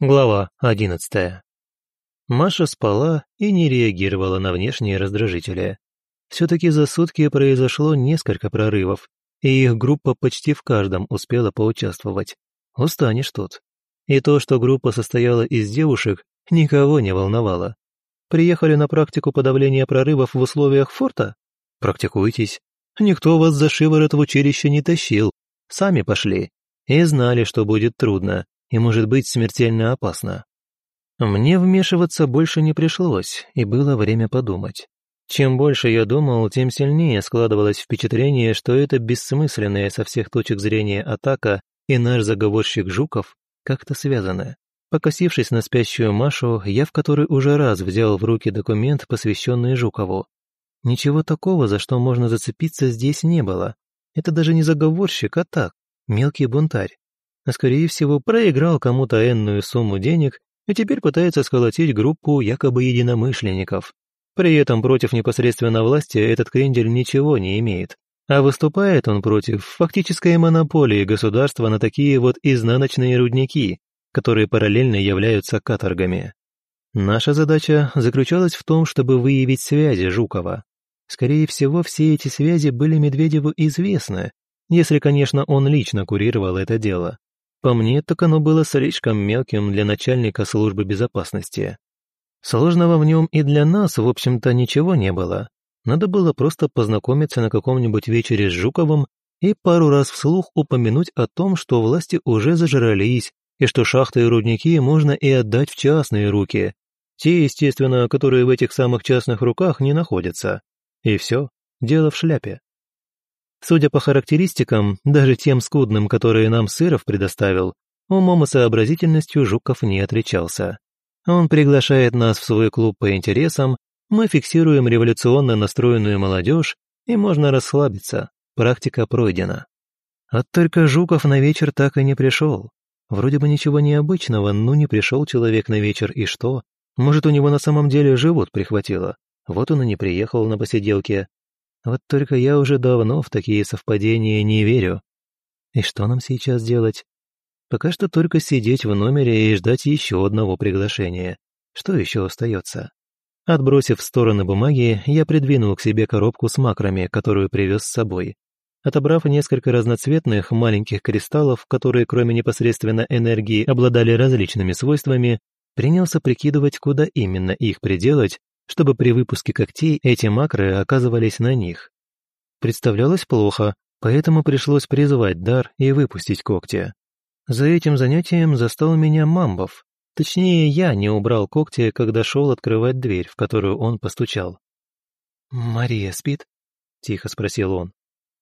Глава одиннадцатая. Маша спала и не реагировала на внешние раздражители. Все-таки за сутки произошло несколько прорывов, и их группа почти в каждом успела поучаствовать. Устанешь тут. И то, что группа состояла из девушек, никого не волновало. Приехали на практику подавления прорывов в условиях форта? Практикуйтесь. Никто вас за шиворот в училище не тащил. Сами пошли. И знали, что будет трудно, и может быть смертельно опасно. Мне вмешиваться больше не пришлось, и было время подумать. Чем больше я думал, тем сильнее складывалось впечатление, что это бессмысленная со всех точек зрения атака и наш заговорщик Жуков как-то связаны. Покосившись на спящую Машу, я в который уже раз взял в руки документ, посвященный Жукову. Ничего такого, за что можно зацепиться, здесь не было. Это даже не заговорщик, а так, мелкий бунтарь а скорее всего проиграл кому-то энную сумму денег и теперь пытается сколотить группу якобы единомышленников. При этом против непосредственно власти этот крендель ничего не имеет, а выступает он против фактической монополии государства на такие вот изнаночные рудники, которые параллельно являются каторгами. Наша задача заключалась в том, чтобы выявить связи Жукова. Скорее всего, все эти связи были Медведеву известны, если, конечно, он лично курировал это дело. По мне, так оно было слишком мелким для начальника службы безопасности. Сложного в нем и для нас, в общем-то, ничего не было. Надо было просто познакомиться на каком-нибудь вечере с Жуковым и пару раз вслух упомянуть о том, что власти уже зажрались, и что шахты и рудники можно и отдать в частные руки. Те, естественно, которые в этих самых частных руках не находятся. И все, дело в шляпе. Судя по характеристикам, даже тем скудным, которые нам Сыров предоставил, умом и сообразительностью Жуков не отличался. Он приглашает нас в свой клуб по интересам, мы фиксируем революционно настроенную молодежь, и можно расслабиться, практика пройдена. А только Жуков на вечер так и не пришел. Вроде бы ничего необычного, но не пришел человек на вечер, и что? Может, у него на самом деле живот прихватило? Вот он и не приехал на посиделке. Вот только я уже давно в такие совпадения не верю. И что нам сейчас делать? Пока что только сидеть в номере и ждать еще одного приглашения. Что еще остается? Отбросив в стороны бумаги, я придвинул к себе коробку с макрами, которую привез с собой. Отобрав несколько разноцветных маленьких кристаллов, которые кроме непосредственно энергии обладали различными свойствами, принялся прикидывать, куда именно их приделать, чтобы при выпуске когтей эти макры оказывались на них. Представлялось плохо, поэтому пришлось призвать дар и выпустить когти. За этим занятием застал меня Мамбов. Точнее, я не убрал когти, когда шел открывать дверь, в которую он постучал. «Мария спит?» — тихо спросил он.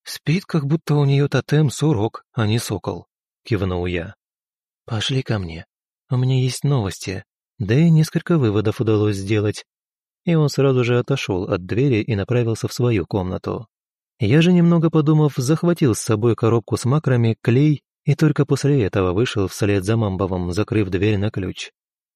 «Спит, как будто у нее тотем сурок, а не сокол», — кивнул я. «Пошли ко мне. У меня есть новости, да и несколько выводов удалось сделать и он сразу же отошел от двери и направился в свою комнату. Я же, немного подумав, захватил с собой коробку с макрами, клей и только после этого вышел вслед за Мамбовым, закрыв дверь на ключ.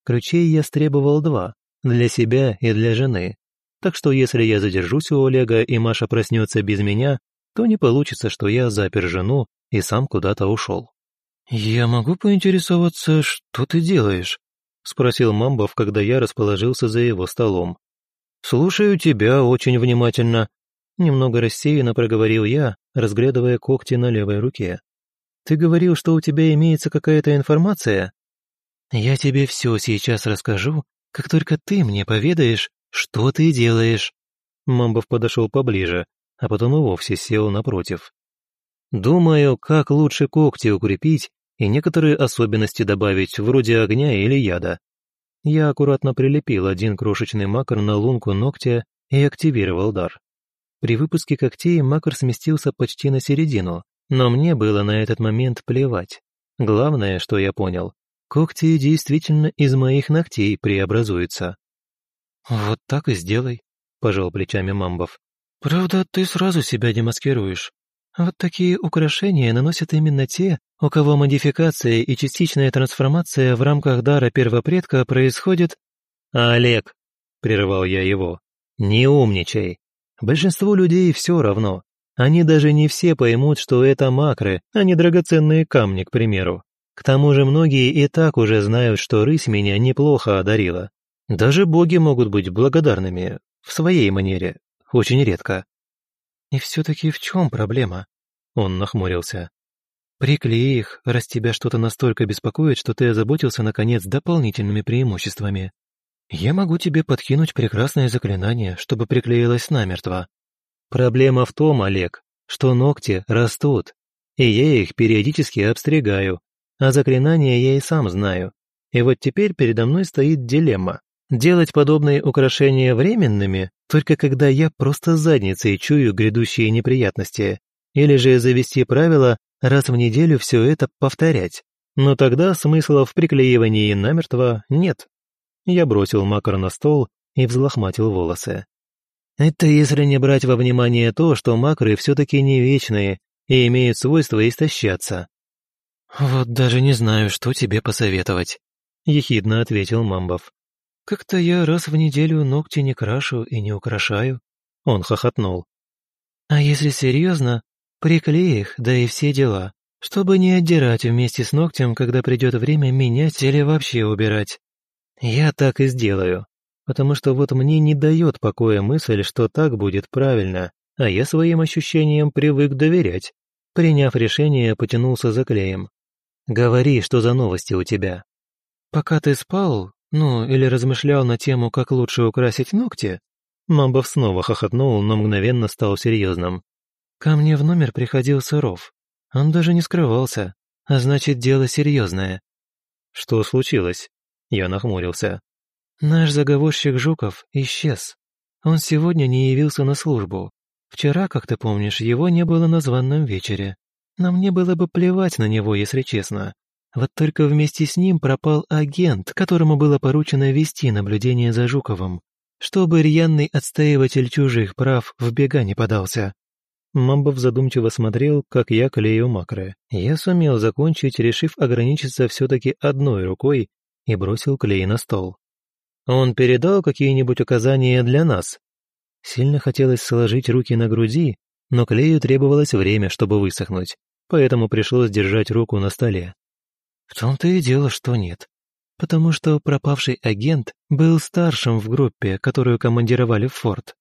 Ключей я стребовал два, для себя и для жены. Так что если я задержусь у Олега и Маша проснется без меня, то не получится, что я запер жену и сам куда-то ушел. «Я могу поинтересоваться, что ты делаешь?» — спросил Мамбов, когда я расположился за его столом. «Слушаю тебя очень внимательно», — немного рассеянно проговорил я, разглядывая когти на левой руке. «Ты говорил, что у тебя имеется какая-то информация?» «Я тебе все сейчас расскажу, как только ты мне поведаешь, что ты делаешь». Мамбов подошел поближе, а потом и вовсе сел напротив. «Думаю, как лучше когти укрепить и некоторые особенности добавить, вроде огня или яда. Я аккуратно прилепил один крошечный макар на лунку ногтя и активировал дар. При выпуске когтей макар сместился почти на середину, но мне было на этот момент плевать. Главное, что я понял, когти действительно из моих ногтей преобразуются. «Вот так и сделай», — пожал плечами Мамбов. «Правда, ты сразу себя демаскируешь. Вот такие украшения наносят именно те, у кого модификация и частичная трансформация в рамках дара первопредка происходит... «Олег», — прервал я его, — «не умничай. Большинству людей все равно. Они даже не все поймут, что это макры, а не драгоценные камни, к примеру. К тому же многие и так уже знают, что рысь меня неплохо одарила. Даже боги могут быть благодарными, в своей манере, очень редко. И все-таки в чем проблема? Он нахмурился. Приклеи их, раз тебя что-то настолько беспокоит, что ты озаботился, наконец, дополнительными преимуществами. Я могу тебе подкинуть прекрасное заклинание, чтобы приклеилось намертво. Проблема в том, Олег, что ногти растут, и я их периодически обстригаю, а заклинания я и сам знаю. И вот теперь передо мной стоит дилемма. Делать подобные украшения временными, только когда я просто задницей чую грядущие неприятности, или же завести правило раз в неделю все это повторять. Но тогда смысла в приклеивании намертво нет. Я бросил макар на стол и взлохматил волосы. Это если не брать во внимание то, что макры все-таки не вечные и имеют свойство истощаться. «Вот даже не знаю, что тебе посоветовать», — ехидно ответил Мамбов. «Как-то я раз в неделю ногти не крашу и не украшаю». Он хохотнул. «А если серьезно, приклей их, да и все дела, чтобы не отдирать вместе с ногтем, когда придет время менять или вообще убирать. Я так и сделаю, потому что вот мне не дает покоя мысль, что так будет правильно, а я своим ощущениям привык доверять. Приняв решение, потянулся за клеем. «Говори, что за новости у тебя?» «Пока ты спал, ну, или размышлял на тему, как лучше украсить ногти?» Мамбов снова хохотнул, но мгновенно стал серьезным. «Ко мне в номер приходил Сыров. Он даже не скрывался, а значит, дело серьезное». «Что случилось?» Я нахмурился. «Наш заговорщик Жуков исчез. Он сегодня не явился на службу. Вчера, как ты помнишь, его не было на званном вечере. Но мне было бы плевать на него, если честно. Вот только вместе с ним пропал агент, которому было поручено вести наблюдение за Жуковым, чтобы рьяный отстаиватель чужих прав в бега не подался. Мамбов задумчиво смотрел, как я клею макры. Я сумел закончить, решив ограничиться все-таки одной рукой, и бросил клей на стол. Он передал какие-нибудь указания для нас? Сильно хотелось сложить руки на груди, но клею требовалось время, чтобы высохнуть, поэтому пришлось держать руку на столе. В том-то и дело, что нет. Потому что пропавший агент был старшим в группе, которую командировали в форт.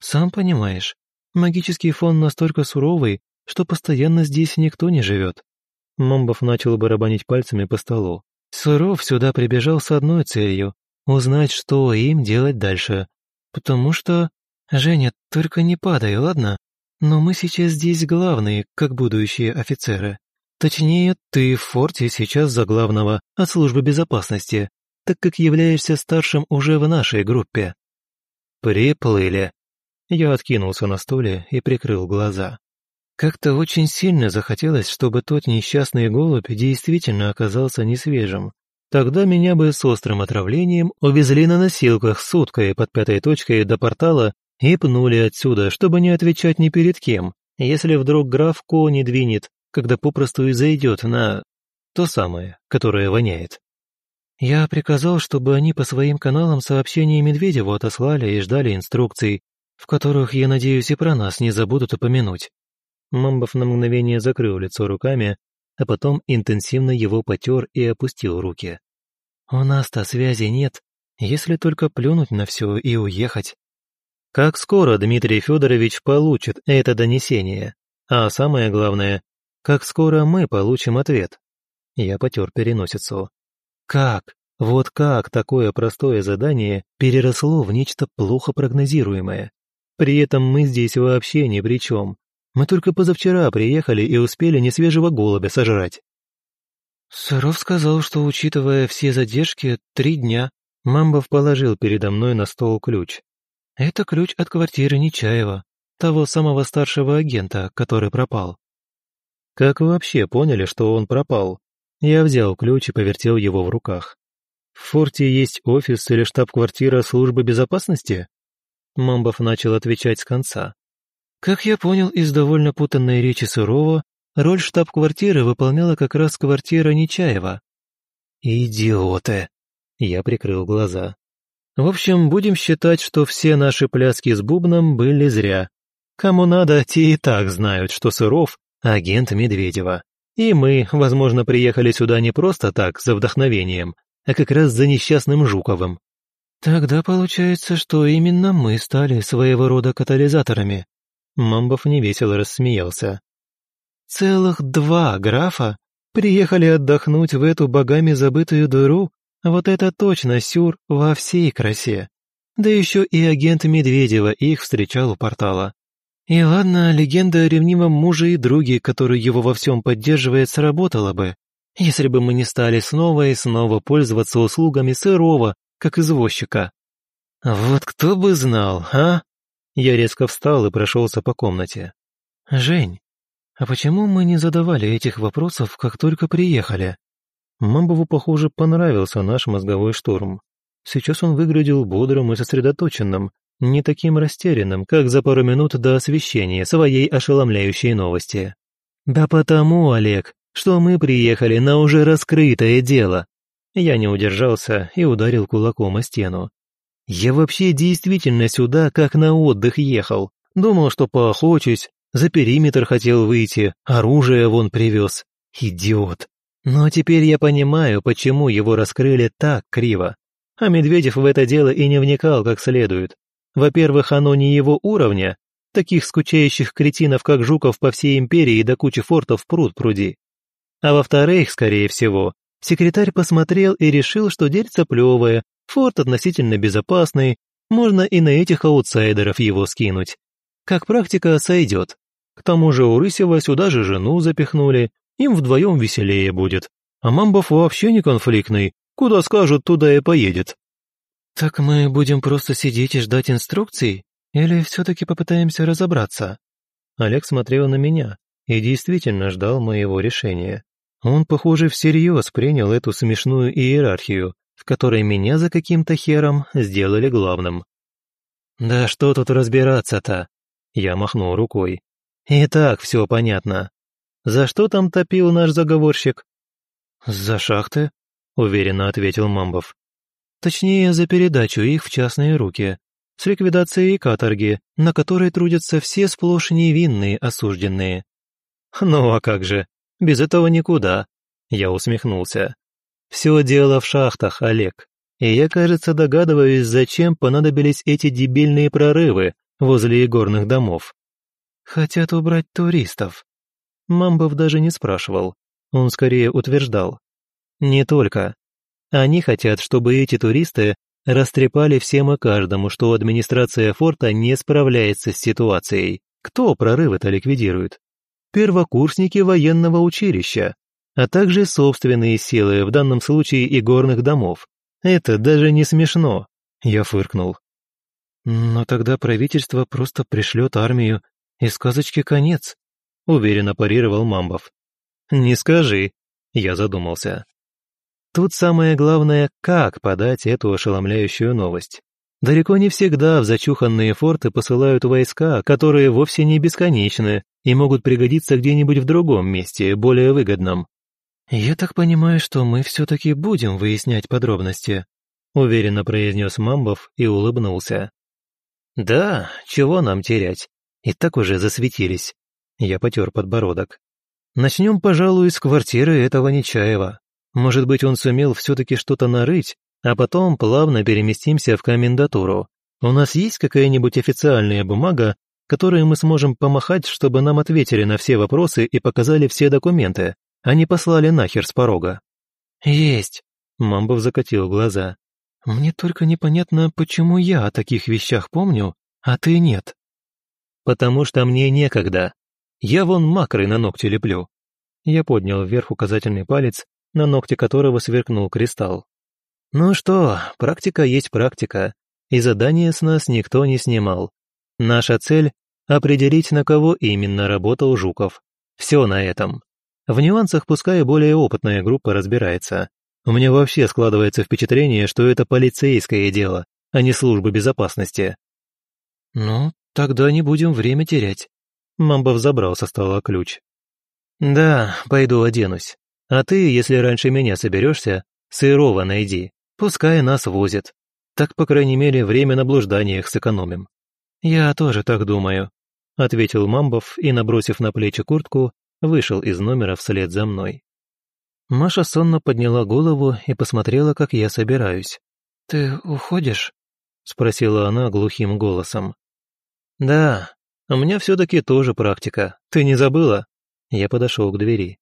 Сам понимаешь, магический фон настолько суровый, что постоянно здесь никто не живет. Момбов начал барабанить пальцами по столу. Суров сюда прибежал с одной целью — узнать, что им делать дальше. Потому что... Женя, только не падай, ладно? Но мы сейчас здесь главные, как будущие офицеры. Точнее, ты в форте сейчас за главного от службы безопасности, так как являешься старшим уже в нашей группе. Приплыли. Я откинулся на стуле и прикрыл глаза. Как-то очень сильно захотелось, чтобы тот несчастный голубь действительно оказался несвежим. Тогда меня бы с острым отравлением увезли на носилках с уткой под пятой точкой до портала и пнули отсюда, чтобы не отвечать ни перед кем, если вдруг граф Ко не двинет, когда попросту и зайдет на... то самое, которое воняет. Я приказал, чтобы они по своим каналам сообщения Медведеву отослали и ждали инструкций, в которых, я надеюсь, и про нас не забудут упомянуть. Мамбов на мгновение закрыл лицо руками, а потом интенсивно его потер и опустил руки. «У нас-то связи нет, если только плюнуть на все и уехать». Как скоро Дмитрий Федорович получит это донесение? А самое главное, как скоро мы получим ответ? Я потер переносицу. Как? Вот как такое простое задание переросло в нечто плохо прогнозируемое? При этом мы здесь вообще ни при чем. Мы только позавчера приехали и успели несвежего голубя сожрать». Сыров сказал, что, учитывая все задержки, три дня. Мамбов положил передо мной на стол ключ. Это ключ от квартиры Нечаева, того самого старшего агента, который пропал. Как вообще поняли, что он пропал? Я взял ключ и повертел его в руках. В форте есть офис или штаб-квартира службы безопасности? Мамбов начал отвечать с конца. Как я понял из довольно путанной речи Сурова, роль штаб-квартиры выполняла как раз квартира Нечаева. «Идиоты!» Я прикрыл глаза. В общем, будем считать, что все наши пляски с бубном были зря. Кому надо, те и так знают, что Сыров — агент Медведева. И мы, возможно, приехали сюда не просто так, за вдохновением, а как раз за несчастным Жуковым». «Тогда получается, что именно мы стали своего рода катализаторами». Мамбов невесело рассмеялся. «Целых два графа приехали отдохнуть в эту богами забытую дыру? Вот это точно сюр во всей красе. Да еще и агент Медведева их встречал у портала. И ладно, легенда о ревнивом муже и друге, который его во всем поддерживает, сработала бы, если бы мы не стали снова и снова пользоваться услугами сырого, как извозчика. Вот кто бы знал, а? Я резко встал и прошелся по комнате. Жень, а почему мы не задавали этих вопросов, как только приехали? Мамбову, похоже, понравился наш мозговой штурм. Сейчас он выглядел бодрым и сосредоточенным, не таким растерянным, как за пару минут до освещения своей ошеломляющей новости. «Да потому, Олег, что мы приехали на уже раскрытое дело. Я не удержался и ударил кулаком о стену. Я вообще действительно сюда как на отдых ехал. Думал, что поохочусь, за периметр хотел выйти, оружие вон привез. Идиот. Но теперь я понимаю, почему его раскрыли так криво. А Медведев в это дело и не вникал как следует. Во-первых, оно не его уровня, таких скучающих кретинов, как Жуков по всей империи до кучи фортов пруд пруди. А во-вторых, скорее всего, Секретарь посмотрел и решил, что дельце плевое, форт относительно безопасный, можно и на этих аутсайдеров его скинуть. Как практика сойдет. К тому же у Рысева сюда же жену запихнули, им вдвоем веселее будет. А Мамбов вообще не конфликтный, куда скажут, туда и поедет. «Так мы будем просто сидеть и ждать инструкций? Или все-таки попытаемся разобраться?» Олег смотрел на меня и действительно ждал моего решения. Он, похоже, всерьез принял эту смешную иерархию, в которой меня за каким-то хером сделали главным. «Да что тут разбираться-то?» Я махнул рукой. «И так все понятно. За что там топил наш заговорщик?» «За шахты», — уверенно ответил Мамбов. «Точнее, за передачу их в частные руки, с ликвидацией каторги, на которой трудятся все сплошь невинные осужденные». «Ну а как же, без этого никуда», — я усмехнулся. «Все дело в шахтах, Олег. И я, кажется, догадываюсь, зачем понадобились эти дебильные прорывы возле игорных домов. Хотят убрать туристов». Мамбов даже не спрашивал. Он скорее утверждал. «Не только. Они хотят, чтобы эти туристы растрепали всем и каждому, что администрация форта не справляется с ситуацией. Кто прорывы-то ликвидирует? первокурсники военного училища, а также собственные силы, в данном случае и горных домов. Это даже не смешно, я фыркнул. Но тогда правительство просто пришлет армию, и сказочки конец, уверенно парировал Мамбов. Не скажи, я задумался. Тут самое главное, как подать эту ошеломляющую новость. Далеко не всегда в зачуханные форты посылают войска, которые вовсе не бесконечны и могут пригодиться где-нибудь в другом месте, более выгодном. «Я так понимаю, что мы все-таки будем выяснять подробности», уверенно произнес Мамбов и улыбнулся. «Да, чего нам терять? И так уже засветились». Я потер подбородок. «Начнем, пожалуй, с квартиры этого Нечаева. Может быть, он сумел все-таки что-то нарыть, а потом плавно переместимся в комендатуру. У нас есть какая-нибудь официальная бумага, которой мы сможем помахать, чтобы нам ответили на все вопросы и показали все документы, а не послали нахер с порога?» «Есть», — Мамбов закатил глаза. «Мне только непонятно, почему я о таких вещах помню, а ты нет». «Потому что мне некогда. Я вон макры на ногти леплю». Я поднял вверх указательный палец, на ногте которого сверкнул кристалл. Ну что, практика есть практика, и задание с нас никто не снимал. Наша цель — определить, на кого именно работал Жуков. Все на этом. В нюансах пускай более опытная группа разбирается. У меня вообще складывается впечатление, что это полицейское дело, а не служба безопасности. Ну, тогда не будем время терять. Мамбов забрал со стола ключ. Да, пойду оденусь. А ты, если раньше меня соберешься, сырого найди. Пускай нас возят. Так, по крайней мере, время на блужданиях сэкономим». «Я тоже так думаю», — ответил Мамбов и, набросив на плечи куртку, вышел из номера вслед за мной. Маша сонно подняла голову и посмотрела, как я собираюсь. «Ты уходишь?» — спросила она глухим голосом. «Да, у меня все-таки тоже практика. Ты не забыла?» Я подошел к двери.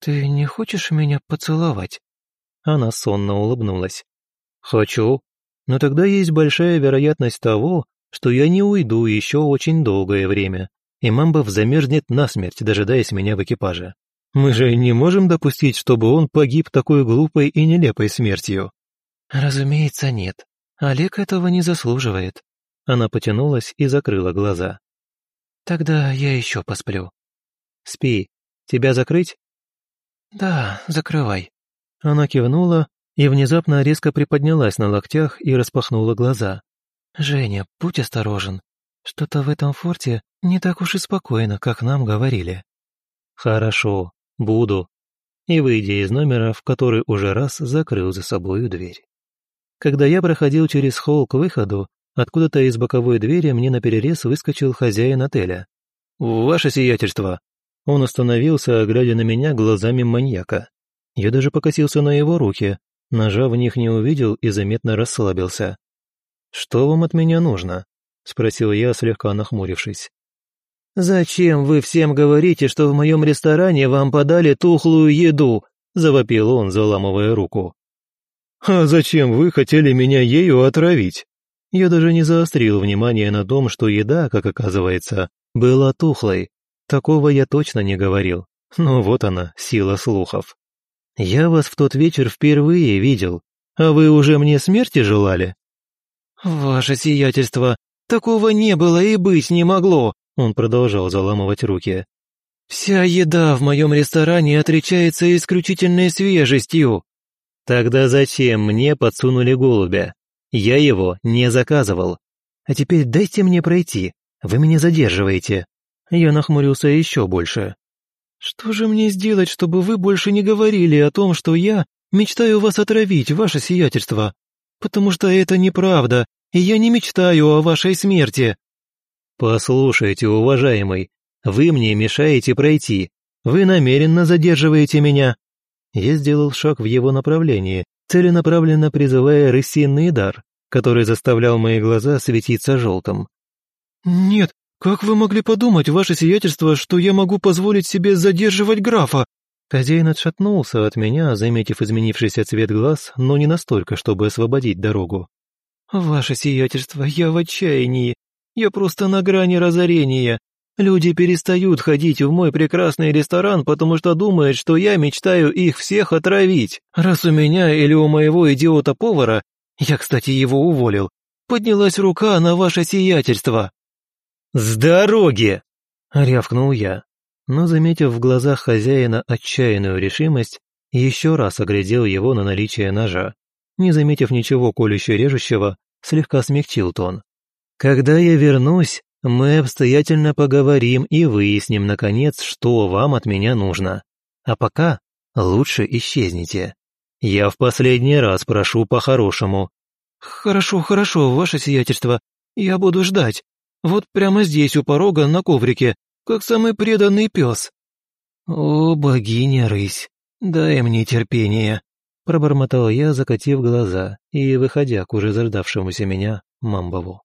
«Ты не хочешь меня поцеловать?» Она сонно улыбнулась. «Хочу, но тогда есть большая вероятность того, что я не уйду еще очень долгое время, и Мамбов замерзнет насмерть, дожидаясь меня в экипаже. Мы же не можем допустить, чтобы он погиб такой глупой и нелепой смертью». «Разумеется, нет. Олег этого не заслуживает». Она потянулась и закрыла глаза. «Тогда я еще посплю». «Спи. Тебя закрыть?» «Да, закрывай». Она кивнула и внезапно резко приподнялась на локтях и распахнула глаза. «Женя, будь осторожен. Что-то в этом форте не так уж и спокойно, как нам говорили». «Хорошо, буду». И выйдя из номера, в который уже раз закрыл за собою дверь. Когда я проходил через холл к выходу, откуда-то из боковой двери мне наперерез выскочил хозяин отеля. «Ваше сиятельство!» Он остановился, глядя на меня глазами маньяка. Я даже покосился на его руки, ножа в них не увидел и заметно расслабился. «Что вам от меня нужно?» — спросил я, слегка нахмурившись. «Зачем вы всем говорите, что в моем ресторане вам подали тухлую еду?» — завопил он, заламывая руку. «А зачем вы хотели меня ею отравить?» Я даже не заострил внимание на том, что еда, как оказывается, была тухлой. Такого я точно не говорил. Но вот она, сила слухов. «Я вас в тот вечер впервые видел, а вы уже мне смерти желали?» «Ваше сиятельство, такого не было и быть не могло», он продолжал заламывать руки. «Вся еда в моем ресторане отличается исключительной свежестью». «Тогда зачем мне подсунули голубя? Я его не заказывал. А теперь дайте мне пройти, вы меня задерживаете». Я нахмурился еще больше. «Что же мне сделать, чтобы вы больше не говорили о том, что я мечтаю вас отравить, ваше сиятельство? Потому что это неправда, и я не мечтаю о вашей смерти». «Послушайте, уважаемый, вы мне мешаете пройти. Вы намеренно задерживаете меня». Я сделал шаг в его направлении, целенаправленно призывая рысинный дар, который заставлял мои глаза светиться желтым. «Нет, как вы могли подумать, ваше сиятельство, что я могу позволить себе задерживать графа?» Хозяин отшатнулся от меня, заметив изменившийся цвет глаз, но не настолько, чтобы освободить дорогу. «Ваше сиятельство, я в отчаянии. Я просто на грани разорения. Люди перестают ходить в мой прекрасный ресторан, потому что думают, что я мечтаю их всех отравить. Раз у меня или у моего идиота-повара, я, кстати, его уволил, поднялась рука на ваше сиятельство». «С дороги!» — рявкнул я, но, заметив в глазах хозяина отчаянную решимость, еще раз оглядел его на наличие ножа. Не заметив ничего колюще-режущего, слегка смягчил тон. Когда я вернусь, мы обстоятельно поговорим и выясним, наконец, что вам от меня нужно. А пока лучше исчезните. Я в последний раз прошу по-хорошему». «Хорошо, хорошо, ваше сиятельство. Я буду ждать. Вот прямо здесь у порога на коврике, как самый преданный пес». «О, богиня рысь, дай мне терпение», — пробормотал я, закатив глаза и выходя к уже заждавшемуся меня Мамбову.